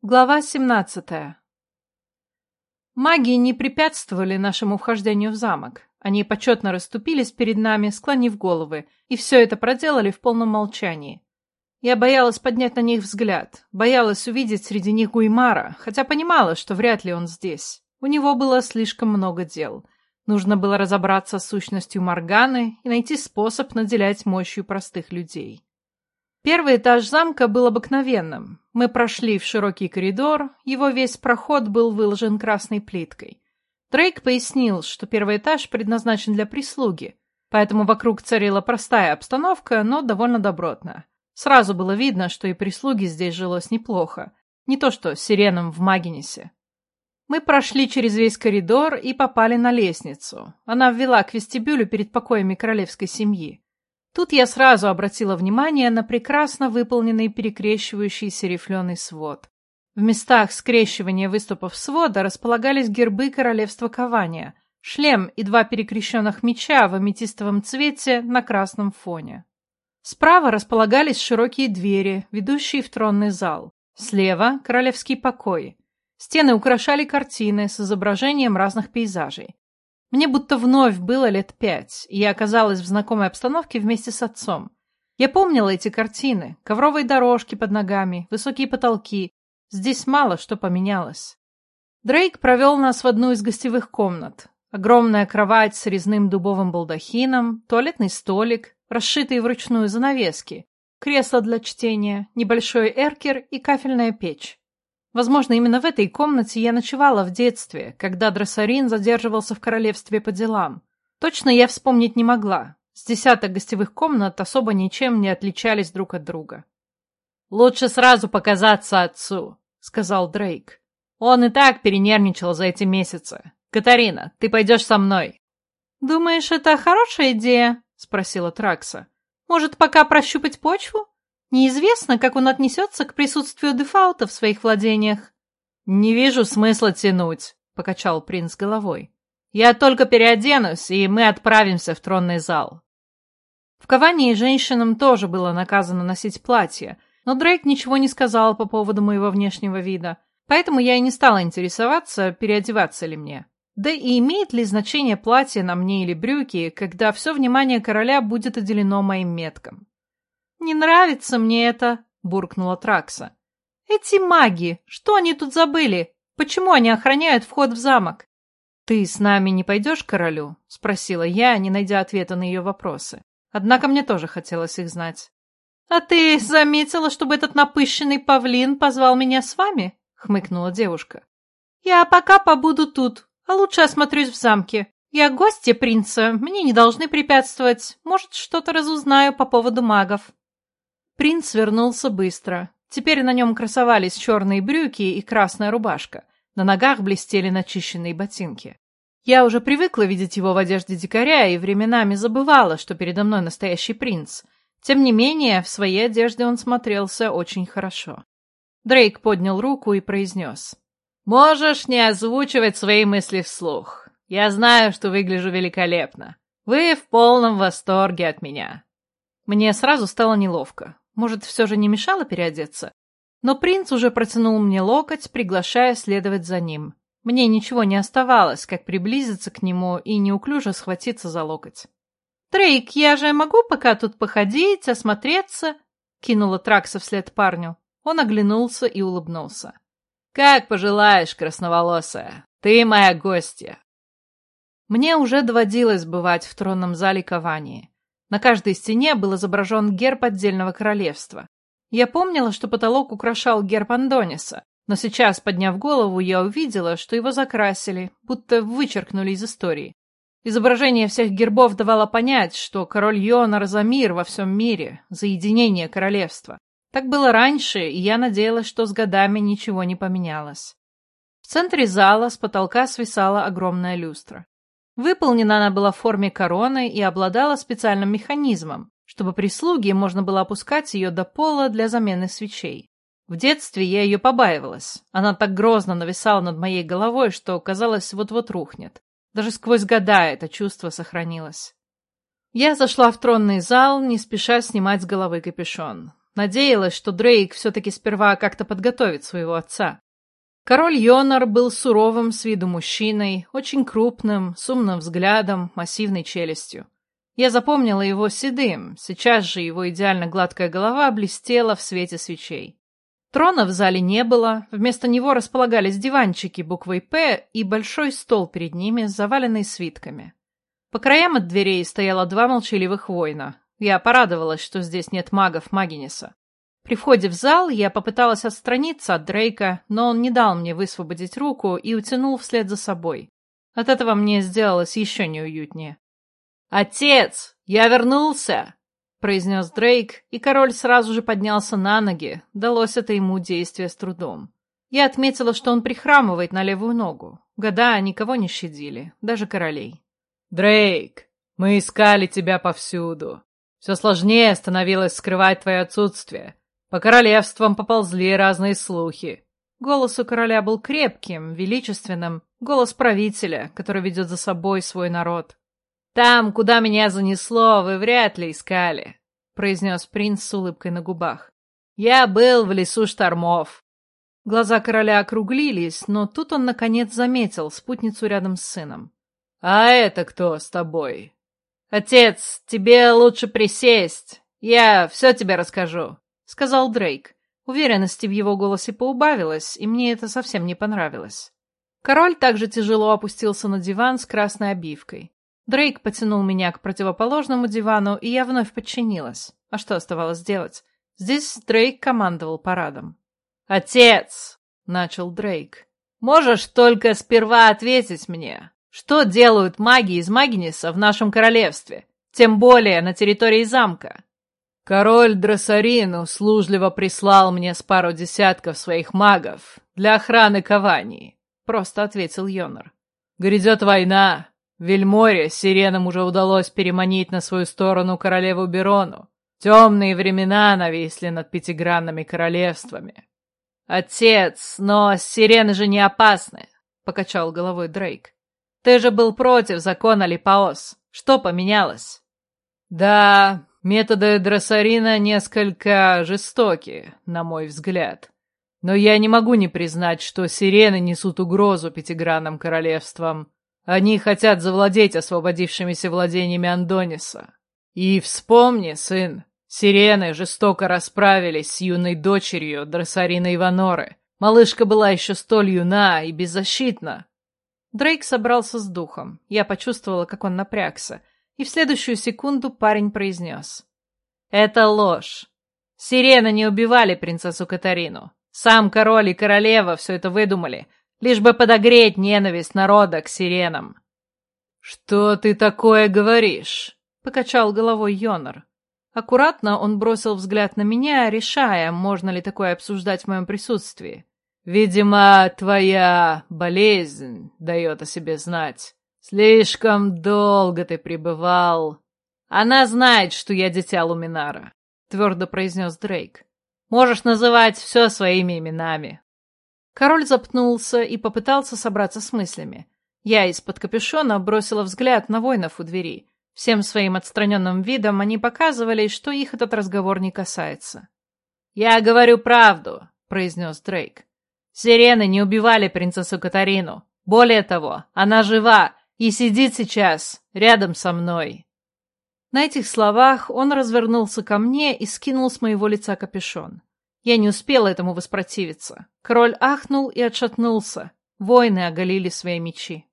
Глава 17 Маги не препятствовали нашему вхождению в замок. Они почетно расступились перед нами, склонив головы, и все это проделали в полном молчании. Я боялась поднять на них взгляд, боялась увидеть среди них Гуймара, хотя понимала, что вряд ли он здесь. У него было слишком много дел. Нужно было разобраться с сущностью Морганы и найти способ наделять мощью простых людей. Первый этаж замка был обыкновенным. Мы прошли в широкий коридор, его весь проход был выложен красной плиткой. Дрейк пояснил, что первый этаж предназначен для прислуги, поэтому вокруг царила простая обстановка, но довольно добротная. Сразу было видно, что и прислуги здесь жилось неплохо, не то что сиренам в Магинесе. Мы прошли через весь коридор и попали на лестницу. Она ввела к вестибюлю перед покоями королевской семьи. Тут я сразу обратила внимание на прекрасно выполненный перекрещивающийся рифленый свод. В местах скрещивания выступов свода располагались гербы королевства Кавания, шлем и два перекрещенных меча в аметистовом цвете на красном фоне. Справа располагались широкие двери, ведущие в тронный зал. Слева — королевский покой. Стены украшали картины с изображением разных пейзажей. Мне будто вновь было лет пять, и я оказалась в знакомой обстановке вместе с отцом. Я помнила эти картины, ковровые дорожки под ногами, высокие потолки. Здесь мало что поменялось. Дрейк провел нас в одну из гостевых комнат. Огромная кровать с резным дубовым балдахином, туалетный столик, расшитые вручную занавески, кресло для чтения, небольшой эркер и кафельная печь. Возможно, именно в этой комнате я ночевала в детстве, когда Дроссарин задерживался в королевстве по делам. Точно я вспомнить не могла. С десяток гостевых комнат особо ничем не отличались друг от друга. «Лучше сразу показаться отцу», — сказал Дрейк. «Он и так перенервничал за эти месяцы. Катарина, ты пойдешь со мной». «Думаешь, это хорошая идея?» — спросила Тракса. «Может, пока прощупать почву? Неизвестно, как он отнесется к присутствию дефаута в своих владениях. «Не вижу смысла тянуть», — покачал принц головой. «Я только переоденусь, и мы отправимся в тронный зал». В Кавании женщинам тоже было наказано носить платье, но Дрейк ничего не сказал по поводу моего внешнего вида, поэтому я и не стала интересоваться, переодеваться ли мне. Да и имеет ли значение платье на мне или брюки, когда все внимание короля будет отделено моим меткам. «Не нравится мне это», — буркнула Тракса. «Эти маги, что они тут забыли? Почему они охраняют вход в замок?» «Ты с нами не пойдешь королю?» — спросила я, не найдя ответа на ее вопросы. Однако мне тоже хотелось их знать. «А ты заметила, чтобы этот напыщенный павлин позвал меня с вами?» — хмыкнула девушка. «Я пока побуду тут, а лучше осмотрюсь в замке. Я гостья принца, мне не должны препятствовать. Может, что-то разузнаю по поводу магов». Принц вернулся быстро. Теперь на нем красовались черные брюки и красная рубашка. На ногах блестели начищенные ботинки. Я уже привыкла видеть его в одежде дикаря и временами забывала, что передо мной настоящий принц. Тем не менее, в своей одежде он смотрелся очень хорошо. Дрейк поднял руку и произнес. «Можешь не озвучивать свои мысли вслух. Я знаю, что выгляжу великолепно. Вы в полном восторге от меня». Мне сразу стало неловко. Может, все же не мешало переодеться? Но принц уже протянул мне локоть, приглашая следовать за ним. Мне ничего не оставалось, как приблизиться к нему и неуклюже схватиться за локоть. «Трейк, я же могу пока тут походить, осмотреться?» — кинула Тракса вслед парню. Он оглянулся и улыбнулся. «Как пожелаешь, красноволосая, ты моя гостья». Мне уже доводилось бывать в тронном зале Кавании. На каждой стене был изображен герб отдельного королевства. Я помнила, что потолок украшал герб Андониса, но сейчас, подняв голову, я увидела, что его закрасили, будто вычеркнули из истории. Изображение всех гербов давало понять, что король Йона Розамир во всем мире, за единение королевства. Так было раньше, и я надеялась, что с годами ничего не поменялось. В центре зала с потолка свисала огромная люстра. Выполнена она была в форме короны и обладала специальным механизмом, чтобы прислуги можно было опускать ее до пола для замены свечей. В детстве я ее побаивалась. Она так грозно нависала над моей головой, что, казалось, вот-вот рухнет. Даже сквозь года это чувство сохранилось. Я зашла в тронный зал, не спеша снимать с головы капюшон. Надеялась, что Дрейк все-таки сперва как-то подготовит своего отца. Король Йонар был суровым с виду мужчиной, очень крупным, с умным взглядом, массивной челюстью. Я запомнила его седым, сейчас же его идеально гладкая голова блестела в свете свечей. Трона в зале не было, вместо него располагались диванчики буквой «П» и большой стол перед ними, заваленный свитками. По краям от дверей стояло два молчаливых воина. Я порадовалась, что здесь нет магов Магинеса. При входе в зал я попыталась отстраниться от Дрейка, но он не дал мне высвободить руку и утянул вслед за собой. От этого мне сделалось еще неуютнее. «Отец, я вернулся!» — произнес Дрейк, и король сразу же поднялся на ноги. Далось это ему действие с трудом. Я отметила, что он прихрамывает на левую ногу. Года никого не щадили, даже королей. «Дрейк, мы искали тебя повсюду. Все сложнее становилось скрывать твое отсутствие. По королевствам поползли разные слухи. Голос у короля был крепким, величественным, голос правителя, который ведет за собой свой народ. «Там, куда меня занесло, вы вряд ли искали», — произнес принц с улыбкой на губах. «Я был в лесу штормов». Глаза короля округлились, но тут он, наконец, заметил спутницу рядом с сыном. «А это кто с тобой?» «Отец, тебе лучше присесть. Я все тебе расскажу» сказал Дрейк. Уверенности в его голосе поубавилось, и мне это совсем не понравилось. Король также тяжело опустился на диван с красной обивкой. Дрейк потянул меня к противоположному дивану, и я вновь подчинилась. А что оставалось делать? Здесь Дрейк командовал парадом. «Отец!» — начал Дрейк. «Можешь только сперва ответить мне, что делают маги из Магиниса в нашем королевстве, тем более на территории замка?» Король Дроссарин услужливо прислал мне с пару десятков своих магов для охраны Кавании, — просто ответил Йонар. Грядет война. Вельморе сиренам уже удалось переманить на свою сторону королеву Берону. Темные времена нависли над пятигранными королевствами. «Отец, но сирены же не опасны», — покачал головой Дрейк. «Ты же был против закона Липаос. Что поменялось?» «Да, Методы Дроссарина несколько жестоки, на мой взгляд. Но я не могу не признать, что сирены несут угрозу пятигранным королевствам. Они хотят завладеть освободившимися владениями Андониса. И вспомни, сын, сирены жестоко расправились с юной дочерью Дроссарина Иваноры. Малышка была еще столь юна и беззащитна. Дрейк собрался с духом. Я почувствовала, как он напрягся и в следующую секунду парень произнес. «Это ложь. Сирены не убивали принцессу Катарину. Сам король и королева все это выдумали, лишь бы подогреть ненависть народа к сиренам». «Что ты такое говоришь?» — покачал головой Йонар. Аккуратно он бросил взгляд на меня, решая, можно ли такое обсуждать в моем присутствии. «Видимо, твоя болезнь дает о себе знать. «Слишком долго ты пребывал. Она знает, что я дитя Луминара», — твердо произнес Дрейк. «Можешь называть все своими именами». Король запнулся и попытался собраться с мыслями. Я из-под капюшона бросила взгляд на воинов у двери. Всем своим отстраненным видом они показывали, что их этот разговор не касается. «Я говорю правду», — произнес Дрейк. «Сирены не убивали принцессу Катарину. Более того, она жива и сидит сейчас рядом со мной». На этих словах он развернулся ко мне и скинул с моего лица капюшон. Я не успела этому воспротивиться. Король ахнул и отшатнулся. Воины оголили свои мечи.